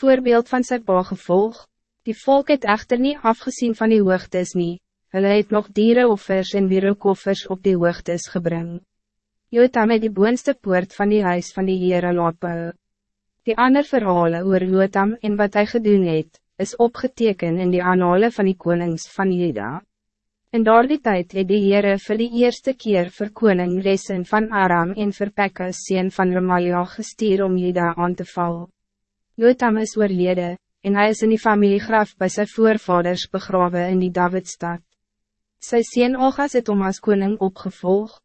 voorbeeld van sy pa gevolg. Die volk het echter niet afgezien van die hoogtes nie, hulle het nog dierenoffers en wierokoffers op die hoogtes gebring. Jotam het die boonste poort van die huis van die Heere laat bou. Die ander verhalen oor Jotam en wat hij gedoen het, is opgeteken in die anale van die konings van Juda. In daardie tijd het die Heere vir die eerste keer vir koning Resen van Aram en vir Pekka sien van Remalia gestuur om Juda aan te val. Jotam is oorlede, en hij is in die familiegraf bij zijn voorvaders begraven in die Davidstad. Sy sien Ogas het om as koning opgevolg.